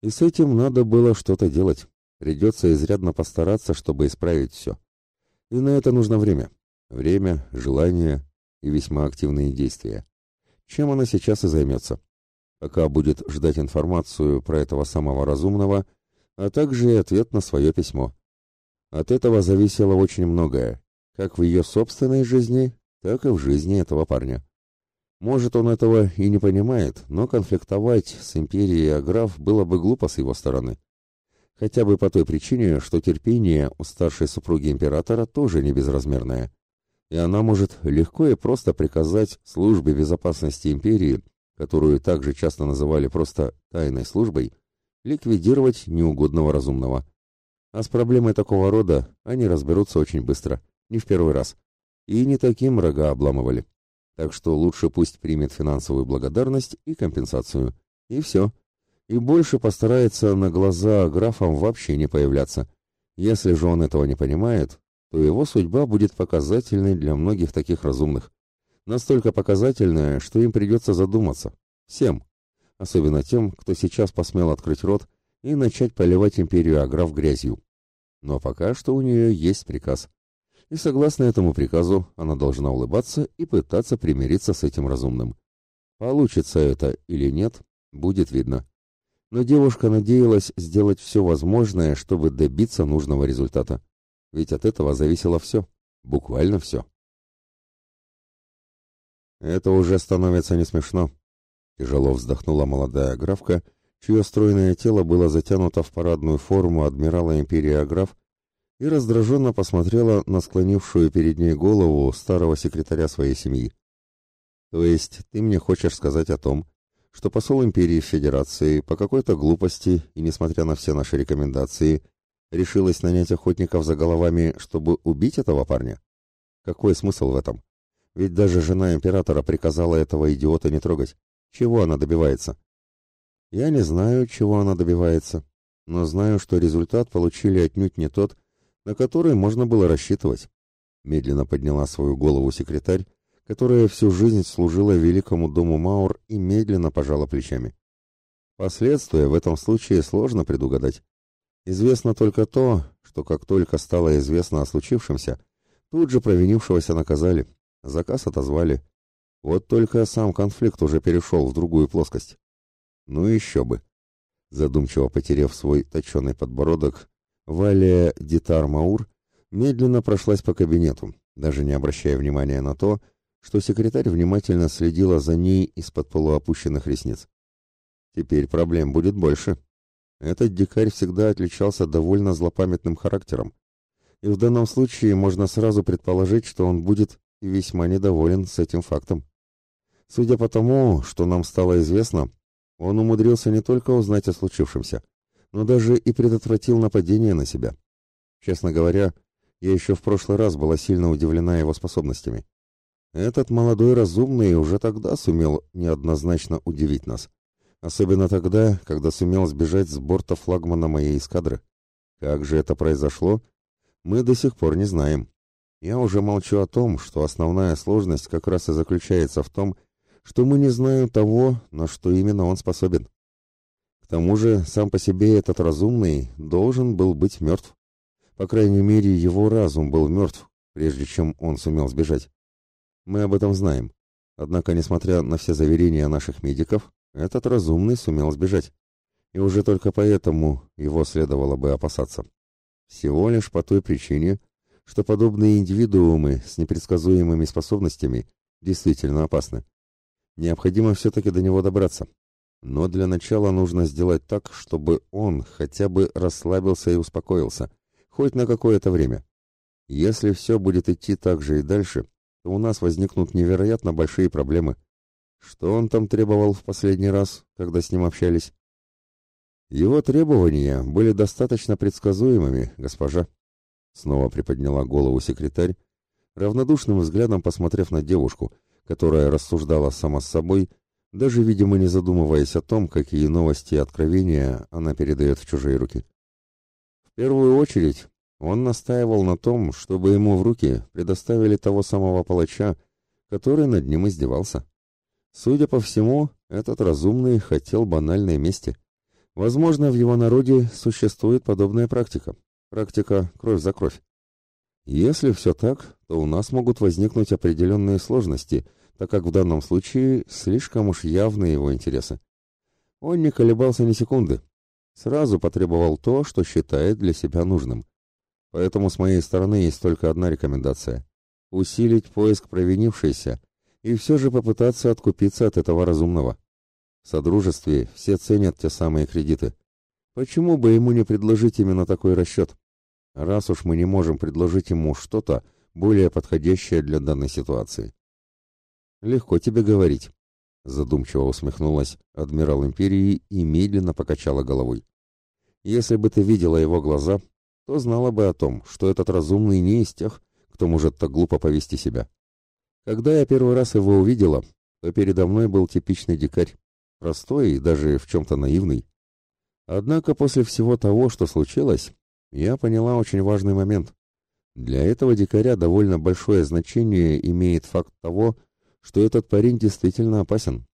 И с этим надо было что-то делать. Придется изрядно постараться, чтобы исправить все. И на это нужно время. Время, желание и весьма активные действия. Чем она сейчас и займется. Пока будет ждать информацию про этого самого разумного, а также и ответ на свое письмо. От этого зависело очень многое, как в ее собственной жизни, так и в жизни этого парня. Может, он этого и не понимает, но конфликтовать с империей Аграф было бы глупо с его стороны. Хотя бы по той причине, что терпение у старшей супруги императора тоже не безразмерное. И она может легко и просто приказать службе безопасности империи, которую также часто называли просто «тайной службой», ликвидировать неугодного разумного. А с проблемой такого рода они разберутся очень быстро, не в первый раз. И не таким рога обламывали. Так что лучше пусть примет финансовую благодарность и компенсацию. И все. И больше постарается на глаза графам вообще не появляться. Если же он этого не понимает, то его судьба будет показательной для многих таких разумных. Настолько показательная, что им придется задуматься. Всем. Особенно тем, кто сейчас посмел открыть рот и начать поливать империю Аграф грязью. Но пока что у нее есть приказ и согласно этому приказу она должна улыбаться и пытаться примириться с этим разумным. Получится это или нет, будет видно. Но девушка надеялась сделать все возможное, чтобы добиться нужного результата. Ведь от этого зависело все, буквально все. Это уже становится не смешно. Тяжело вздохнула молодая графка, чье стройное тело было затянуто в парадную форму адмирала империи Аграф и раздраженно посмотрела на склонившую перед ней голову старого секретаря своей семьи. «То есть ты мне хочешь сказать о том, что посол империи Федерации по какой-то глупости и несмотря на все наши рекомендации решилась нанять охотников за головами, чтобы убить этого парня? Какой смысл в этом? Ведь даже жена императора приказала этого идиота не трогать. Чего она добивается?» «Я не знаю, чего она добивается, но знаю, что результат получили отнюдь не тот, на который можно было рассчитывать. Медленно подняла свою голову секретарь, которая всю жизнь служила великому дому Маур и медленно пожала плечами. Последствия в этом случае сложно предугадать. Известно только то, что как только стало известно о случившемся, тут же провинившегося наказали, заказ отозвали. Вот только сам конфликт уже перешел в другую плоскость. Ну еще бы. Задумчиво потеряв свой точеный подбородок, Валия Дитар-Маур медленно прошлась по кабинету, даже не обращая внимания на то, что секретарь внимательно следила за ней из-под полуопущенных ресниц. Теперь проблем будет больше. Этот дикарь всегда отличался довольно злопамятным характером, и в данном случае можно сразу предположить, что он будет весьма недоволен с этим фактом. Судя по тому, что нам стало известно, он умудрился не только узнать о случившемся, но даже и предотвратил нападение на себя. Честно говоря, я еще в прошлый раз была сильно удивлена его способностями. Этот молодой разумный уже тогда сумел неоднозначно удивить нас. Особенно тогда, когда сумел сбежать с борта флагмана моей эскадры. Как же это произошло, мы до сих пор не знаем. Я уже молчу о том, что основная сложность как раз и заключается в том, что мы не знаем того, на что именно он способен. Тому же, сам по себе этот разумный должен был быть мертв. По крайней мере, его разум был мертв, прежде чем он сумел сбежать. Мы об этом знаем. Однако, несмотря на все заверения наших медиков, этот разумный сумел сбежать. И уже только поэтому его следовало бы опасаться. Всего лишь по той причине, что подобные индивидуумы с непредсказуемыми способностями действительно опасны. Необходимо все-таки до него добраться. Но для начала нужно сделать так, чтобы он хотя бы расслабился и успокоился, хоть на какое-то время. Если все будет идти так же и дальше, то у нас возникнут невероятно большие проблемы. Что он там требовал в последний раз, когда с ним общались? Его требования были достаточно предсказуемыми, госпожа. Снова приподняла голову секретарь, равнодушным взглядом посмотрев на девушку, которая рассуждала сама с собой, даже, видимо, не задумываясь о том, какие новости и откровения она передает в чужие руки. В первую очередь, он настаивал на том, чтобы ему в руки предоставили того самого палача, который над ним издевался. Судя по всему, этот разумный хотел банальной мести. Возможно, в его народе существует подобная практика. Практика кровь за кровь. Если все так, то у нас могут возникнуть определенные сложности, так как в данном случае слишком уж явны его интересы. Он не колебался ни секунды. Сразу потребовал то, что считает для себя нужным. Поэтому с моей стороны есть только одна рекомендация. Усилить поиск провинившейся и все же попытаться откупиться от этого разумного. В Содружестве все ценят те самые кредиты. Почему бы ему не предложить именно такой расчет? Раз уж мы не можем предложить ему что-то более подходящее для данной ситуации. Легко тебе говорить, задумчиво усмехнулась адмирал империи и медленно покачала головой. Если бы ты видела его глаза, то знала бы о том, что этот разумный не из тех, кто может так глупо повести себя. Когда я первый раз его увидела, то передо мной был типичный дикарь, простой и даже в чем-то наивный. Однако после всего того, что случилось, я поняла очень важный момент. Для этого дикаря довольно большое значение имеет факт того, что этот парень действительно опасен.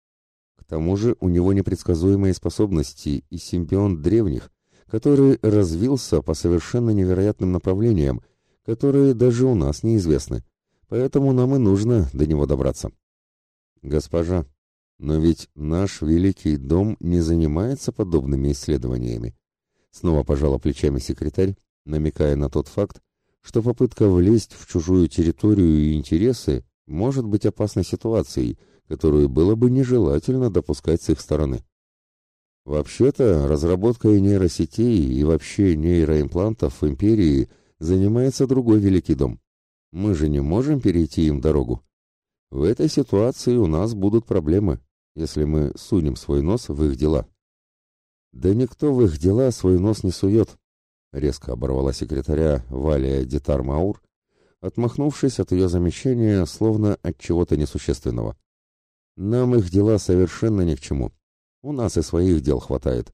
К тому же у него непредсказуемые способности и симбионт древних, который развился по совершенно невероятным направлениям, которые даже у нас неизвестны. Поэтому нам и нужно до него добраться. Госпожа, но ведь наш великий дом не занимается подобными исследованиями. Снова пожала плечами секретарь, намекая на тот факт, что попытка влезть в чужую территорию и интересы может быть опасной ситуацией, которую было бы нежелательно допускать с их стороны. Вообще-то, разработкой нейросетей и вообще нейроимплантов в империи занимается другой великий дом. Мы же не можем перейти им дорогу. В этой ситуации у нас будут проблемы, если мы сунем свой нос в их дела. Да никто в их дела свой нос не сует, резко оборвала секретаря Валия Детар Маур, отмахнувшись от ее замечания, словно от чего-то несущественного. Нам их дела совершенно ни к чему. У нас и своих дел хватает.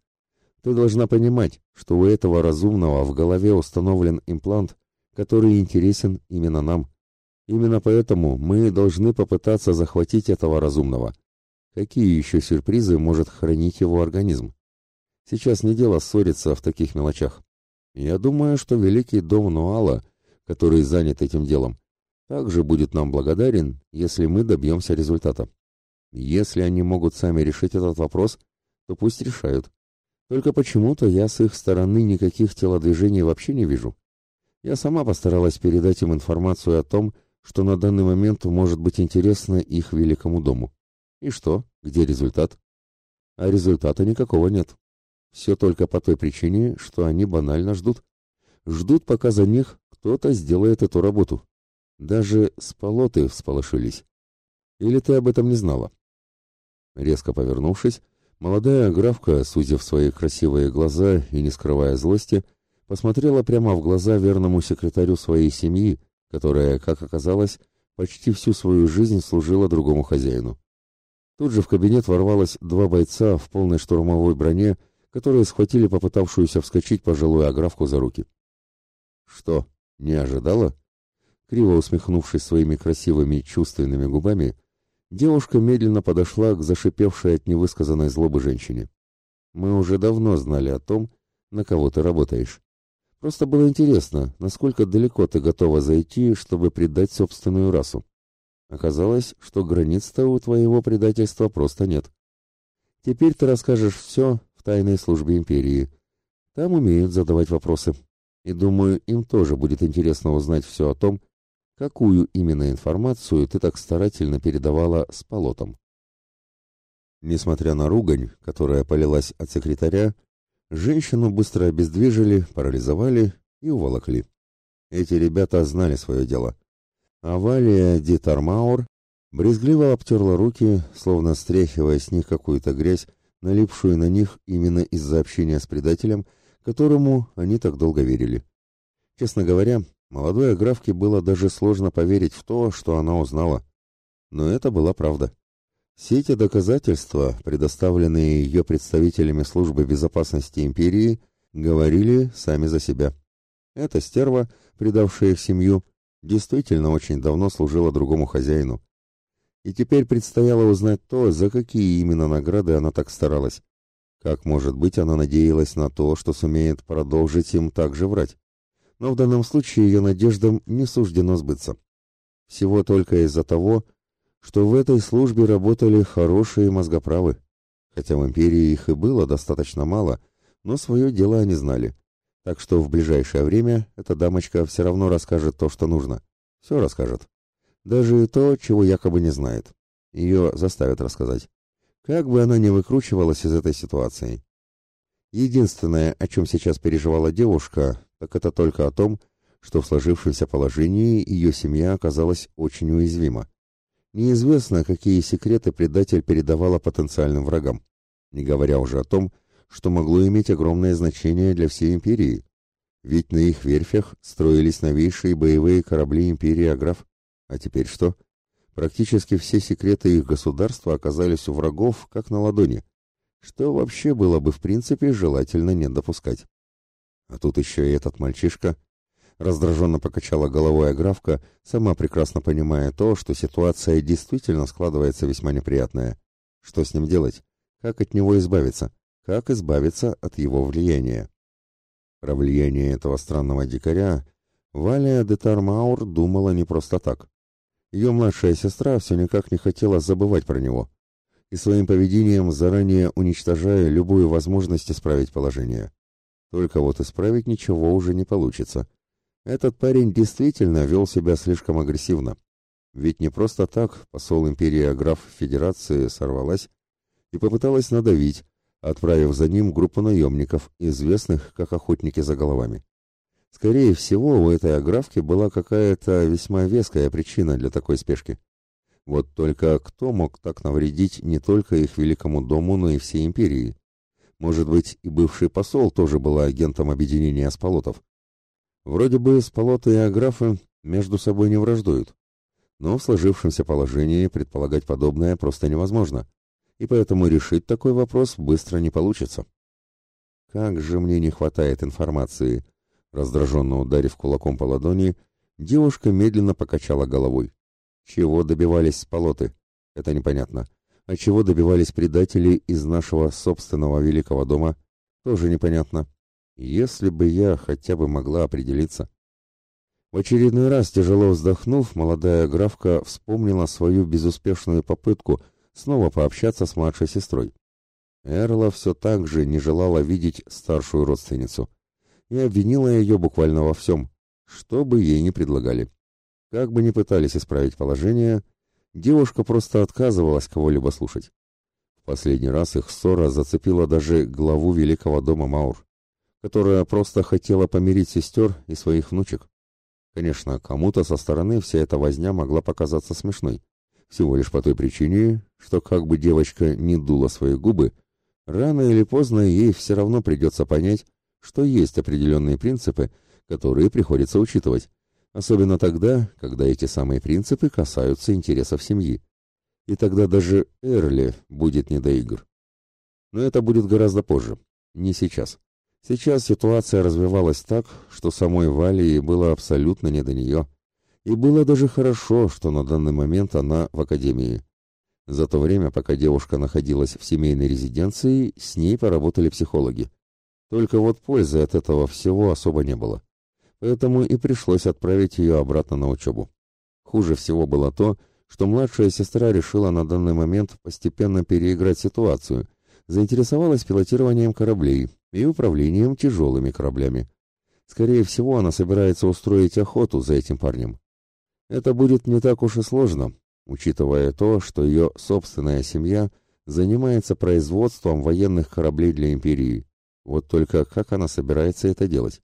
Ты должна понимать, что у этого разумного в голове установлен имплант, который интересен именно нам. Именно поэтому мы должны попытаться захватить этого разумного. Какие еще сюрпризы может хранить его организм? Сейчас не дело ссориться в таких мелочах. Я думаю, что великий дом Нуала, который занят этим делом, также будет нам благодарен, если мы добьемся результата. Если они могут сами решить этот вопрос, то пусть решают. Только почему-то я с их стороны никаких телодвижений вообще не вижу. Я сама постаралась передать им информацию о том, что на данный момент может быть интересно их великому дому. И что? Где результат? А результата никакого нет. Все только по той причине, что они банально ждут. Ждут, пока за них кто-то сделает эту работу. Даже сполоты всполошились. Или ты об этом не знала? Резко повернувшись, молодая графка, сузив свои красивые глаза и не скрывая злости, посмотрела прямо в глаза верному секретарю своей семьи, которая, как оказалось, почти всю свою жизнь служила другому хозяину. Тут же в кабинет ворвалось два бойца в полной штурмовой броне, которые схватили попытавшуюся вскочить пожилую аграфку за руки. «Что, не ожидала?» Криво усмехнувшись своими красивыми чувственными губами, девушка медленно подошла к зашипевшей от невысказанной злобы женщине. «Мы уже давно знали о том, на кого ты работаешь. Просто было интересно, насколько далеко ты готова зайти, чтобы предать собственную расу. Оказалось, что границ-то у твоего предательства просто нет. Теперь ты расскажешь все в тайной службе империи. Там умеют задавать вопросы. И думаю, им тоже будет интересно узнать все о том, какую именно информацию ты так старательно передавала с полотом. Несмотря на ругань, которая полилась от секретаря, Женщину быстро обездвижили, парализовали и уволокли. Эти ребята знали свое дело. Авалия Дитармаур брезгливо обтерла руки, словно стряхивая с них какую-то грязь, налипшую на них именно из-за общения с предателем, которому они так долго верили. Честно говоря, молодой графке было даже сложно поверить в то, что она узнала. Но это была правда. Все эти доказательства, предоставленные ее представителями службы безопасности империи, говорили сами за себя. Эта стерва, предавшая их семью, действительно очень давно служила другому хозяину. И теперь предстояло узнать то, за какие именно награды она так старалась. Как может быть, она надеялась на то, что сумеет продолжить им так же врать. Но в данном случае ее надеждам не суждено сбыться. Всего только из-за того, что в этой службе работали хорошие мозгоправы. Хотя в империи их и было достаточно мало, но свое дело они знали. Так что в ближайшее время эта дамочка все равно расскажет то, что нужно. Все расскажет. Даже и то, чего якобы не знает. Ее заставят рассказать. Как бы она ни выкручивалась из этой ситуации. Единственное, о чем сейчас переживала девушка, так это только о том, что в сложившемся положении ее семья оказалась очень уязвима. Неизвестно, какие секреты предатель передавала потенциальным врагам, не говоря уже о том, что могло иметь огромное значение для всей империи. Ведь на их верфях строились новейшие боевые корабли империи Аграф. А теперь что? Практически все секреты их государства оказались у врагов, как на ладони, что вообще было бы в принципе желательно не допускать. А тут еще и этот мальчишка, Раздраженно покачала головой Аграфка, сама прекрасно понимая то, что ситуация действительно складывается весьма неприятная. Что с ним делать? Как от него избавиться? Как избавиться от его влияния? Про влияние этого странного дикаря Валя де Тармаур думала не просто так. Ее младшая сестра все никак не хотела забывать про него и своим поведением заранее уничтожая любую возможность исправить положение. Только вот исправить ничего уже не получится. Этот парень действительно вел себя слишком агрессивно. Ведь не просто так посол империи Аграф Федерации сорвалась и попыталась надавить, отправив за ним группу наемников, известных как охотники за головами. Скорее всего, у этой Аграфки была какая-то весьма веская причина для такой спешки. Вот только кто мог так навредить не только их великому дому, но и всей империи? Может быть, и бывший посол тоже был агентом объединения Асполотов? Вроде бы Спалоты и Аграфы между собой не враждуют, но в сложившемся положении предполагать подобное просто невозможно, и поэтому решить такой вопрос быстро не получится. Как же мне не хватает информации, раздраженно ударив кулаком по ладони, Девушка медленно покачала головой. Чего добивались сполоты? Это непонятно. А чего добивались предатели из нашего собственного великого дома? Тоже непонятно. Если бы я хотя бы могла определиться. В очередной раз, тяжело вздохнув, молодая графка вспомнила свою безуспешную попытку снова пообщаться с младшей сестрой. Эрла все так же не желала видеть старшую родственницу и обвинила ее буквально во всем, что бы ей ни предлагали. Как бы ни пытались исправить положение, девушка просто отказывалась кого-либо слушать. В последний раз их ссора зацепила даже главу великого дома Маур, которая просто хотела помирить сестер и своих внучек. Конечно, кому-то со стороны вся эта возня могла показаться смешной, всего лишь по той причине, что как бы девочка не дула свои губы, рано или поздно ей все равно придется понять, что есть определенные принципы, которые приходится учитывать, особенно тогда, когда эти самые принципы касаются интересов семьи. И тогда даже Эрли будет не до игр. Но это будет гораздо позже, не сейчас. Сейчас ситуация развивалась так, что самой Валии было абсолютно не до нее. И было даже хорошо, что на данный момент она в академии. За то время, пока девушка находилась в семейной резиденции, с ней поработали психологи. Только вот пользы от этого всего особо не было поэтому и пришлось отправить ее обратно на учебу. Хуже всего было то, что младшая сестра решила на данный момент постепенно переиграть ситуацию, заинтересовалась пилотированием кораблей и управлением тяжелыми кораблями. Скорее всего, она собирается устроить охоту за этим парнем. Это будет не так уж и сложно, учитывая то, что ее собственная семья занимается производством военных кораблей для империи. Вот только как она собирается это делать?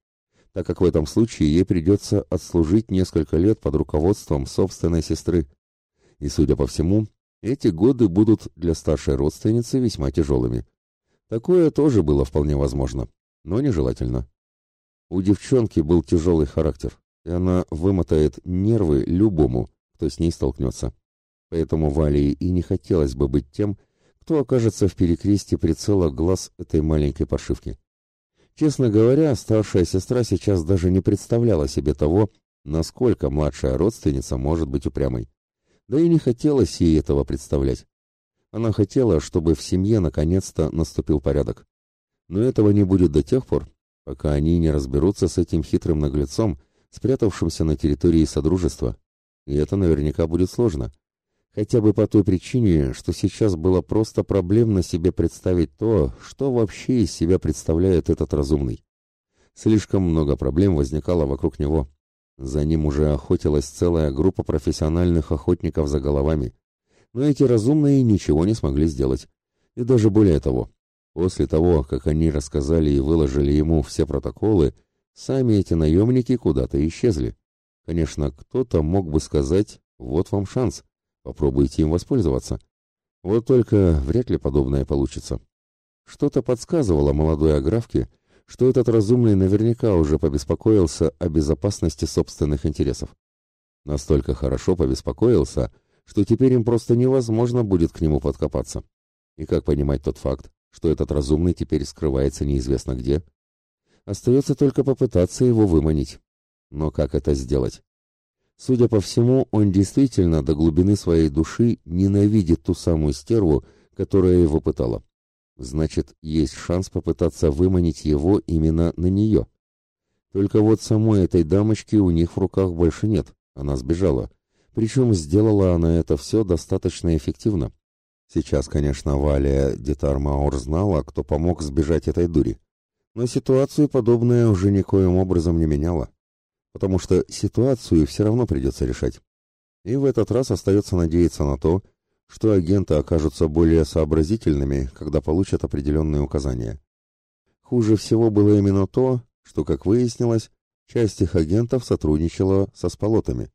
так как в этом случае ей придется отслужить несколько лет под руководством собственной сестры. И, судя по всему, эти годы будут для старшей родственницы весьма тяжелыми. Такое тоже было вполне возможно, но нежелательно. У девчонки был тяжелый характер, и она вымотает нервы любому, кто с ней столкнется. Поэтому Вале и не хотелось бы быть тем, кто окажется в перекрестии прицела глаз этой маленькой паршивки. Честно говоря, старшая сестра сейчас даже не представляла себе того, насколько младшая родственница может быть упрямой. Да и не хотелось ей этого представлять. Она хотела, чтобы в семье наконец-то наступил порядок. Но этого не будет до тех пор, пока они не разберутся с этим хитрым наглецом, спрятавшимся на территории Содружества. И это наверняка будет сложно. Хотя бы по той причине, что сейчас было просто проблемно себе представить то, что вообще из себя представляет этот разумный. Слишком много проблем возникало вокруг него. За ним уже охотилась целая группа профессиональных охотников за головами. Но эти разумные ничего не смогли сделать. И даже более того, после того, как они рассказали и выложили ему все протоколы, сами эти наемники куда-то исчезли. Конечно, кто-то мог бы сказать «вот вам шанс», Попробуйте им воспользоваться. Вот только вряд ли подобное получится. Что-то подсказывало молодой Аграфке, что этот разумный наверняка уже побеспокоился о безопасности собственных интересов. Настолько хорошо побеспокоился, что теперь им просто невозможно будет к нему подкопаться. И как понимать тот факт, что этот разумный теперь скрывается неизвестно где? Остается только попытаться его выманить. Но как это сделать? Судя по всему, он действительно до глубины своей души ненавидит ту самую стерву, которая его пытала. Значит, есть шанс попытаться выманить его именно на нее. Только вот самой этой дамочки у них в руках больше нет, она сбежала. Причем сделала она это все достаточно эффективно. Сейчас, конечно, Валя Детармаур знала, кто помог сбежать этой дури. Но ситуацию подобное уже никоим образом не меняло потому что ситуацию все равно придется решать. И в этот раз остается надеяться на то, что агенты окажутся более сообразительными, когда получат определенные указания. Хуже всего было именно то, что, как выяснилось, часть их агентов сотрудничала со сполотами.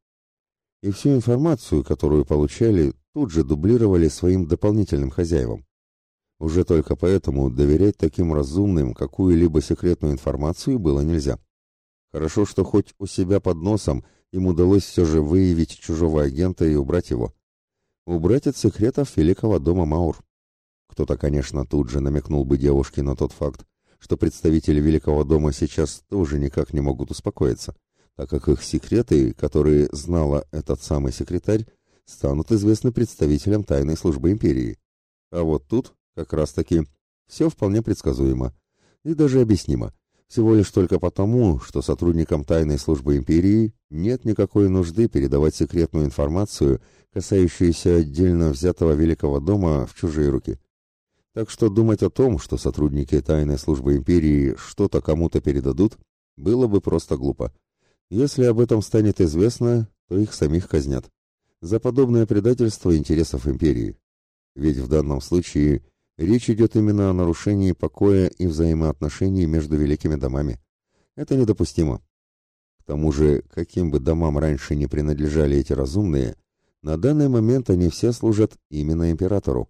И всю информацию, которую получали, тут же дублировали своим дополнительным хозяевам. Уже только поэтому доверять таким разумным какую-либо секретную информацию было нельзя. Хорошо, что хоть у себя под носом им удалось все же выявить чужого агента и убрать его. Убрать от секретов великого дома Маур. Кто-то, конечно, тут же намекнул бы девушке на тот факт, что представители великого дома сейчас тоже никак не могут успокоиться. так как их секреты, которые знала этот самый секретарь, станут известны представителям тайной службы империи. А вот тут, как раз-таки, все вполне предсказуемо и даже объяснимо. Всего лишь только потому, что сотрудникам тайной службы империи нет никакой нужды передавать секретную информацию, касающуюся отдельно взятого Великого дома, в чужие руки. Так что думать о том, что сотрудники тайной службы империи что-то кому-то передадут, было бы просто глупо. Если об этом станет известно, то их самих казнят. За подобное предательство интересов империи. Ведь в данном случае речь идет именно о нарушении покоя и взаимоотношений между великими домами. Это недопустимо. К тому же, каким бы домам раньше не принадлежали эти разумные, на данный момент они все служат именно императору.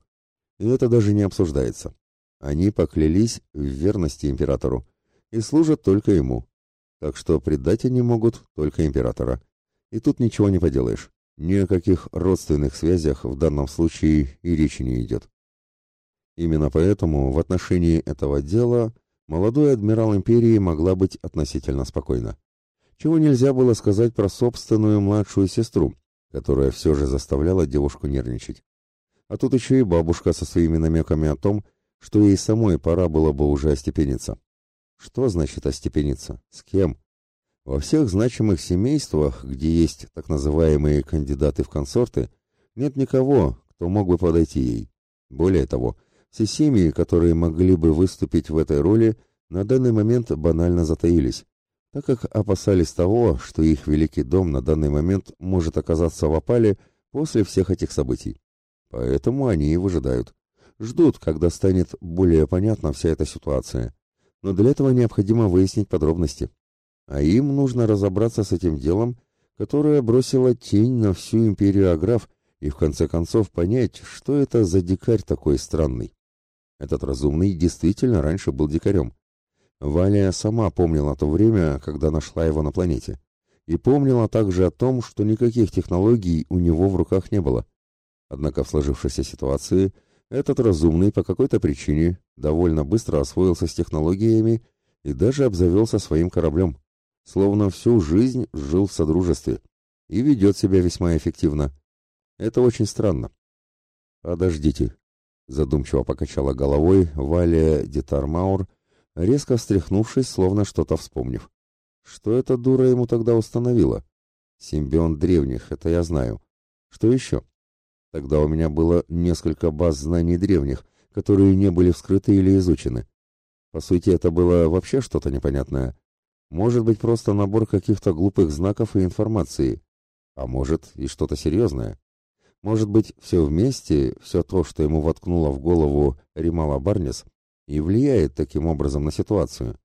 И это даже не обсуждается. Они поклялись в верности императору и служат только ему. Так что предать они могут только императора. И тут ничего не поделаешь. Ни о каких родственных связях в данном случае и речи не идет. Именно поэтому в отношении этого дела молодой адмирал империи могла быть относительно спокойна. Чего нельзя было сказать про собственную младшую сестру, которая все же заставляла девушку нервничать. А тут еще и бабушка со своими намеками о том, что ей самой пора было бы уже остепениться. Что значит остепениться? С кем? Во всех значимых семействах, где есть так называемые кандидаты в консорты, нет никого, кто мог бы подойти ей. Более того, все семьи, которые могли бы выступить в этой роли, на данный момент банально затаились, так как опасались того, что их великий дом на данный момент может оказаться в опале после всех этих событий. Поэтому они и выжидают. Ждут, когда станет более понятна вся эта ситуация но для этого необходимо выяснить подробности. А им нужно разобраться с этим делом, которое бросило тень на всю империю Аграф, и в конце концов понять, что это за дикарь такой странный. Этот разумный действительно раньше был дикарем. Валя сама помнила то время, когда нашла его на планете. И помнила также о том, что никаких технологий у него в руках не было. Однако в сложившейся ситуации – этот разумный по какой-то причине довольно быстро освоился с технологиями и даже обзавелся своим кораблем, словно всю жизнь жил в содружестве и ведет себя весьма эффективно. Это очень странно. «Подождите», — задумчиво покачала головой Валя Детармаур, резко встряхнувшись, словно что-то вспомнив. «Что эта дура ему тогда установила? Симбион древних, это я знаю. Что еще?» Тогда у меня было несколько баз знаний древних, которые не были вскрыты или изучены. По сути, это было вообще что-то непонятное. Может быть, просто набор каких-то глупых знаков и информации. А может, и что-то серьезное. Может быть, все вместе, все то, что ему воткнуло в голову Римала Барнес, и влияет таким образом на ситуацию.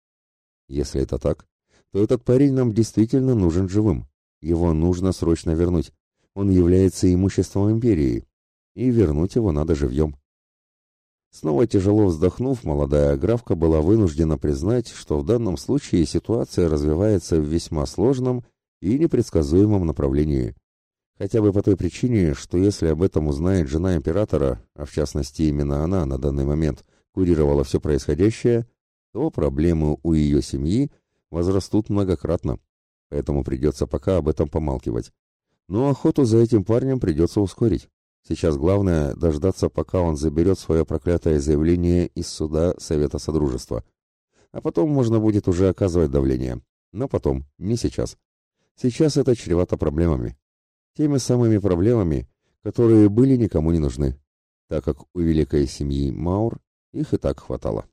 Если это так, то этот парень нам действительно нужен живым. Его нужно срочно вернуть он является имуществом империи, и вернуть его надо живьем. Снова тяжело вздохнув, молодая графка была вынуждена признать, что в данном случае ситуация развивается в весьма сложном и непредсказуемом направлении. Хотя бы по той причине, что если об этом узнает жена императора, а в частности именно она на данный момент курировала все происходящее, то проблемы у ее семьи возрастут многократно. Поэтому придется пока об этом помалкивать. Но охоту за этим парнем придется ускорить. Сейчас главное дождаться, пока он заберет свое проклятое заявление из суда Совета Содружества. А потом можно будет уже оказывать давление. Но потом, не сейчас. Сейчас это чревато проблемами. Теми самыми проблемами, которые были никому не нужны, так как у великой семьи Маур их и так хватало.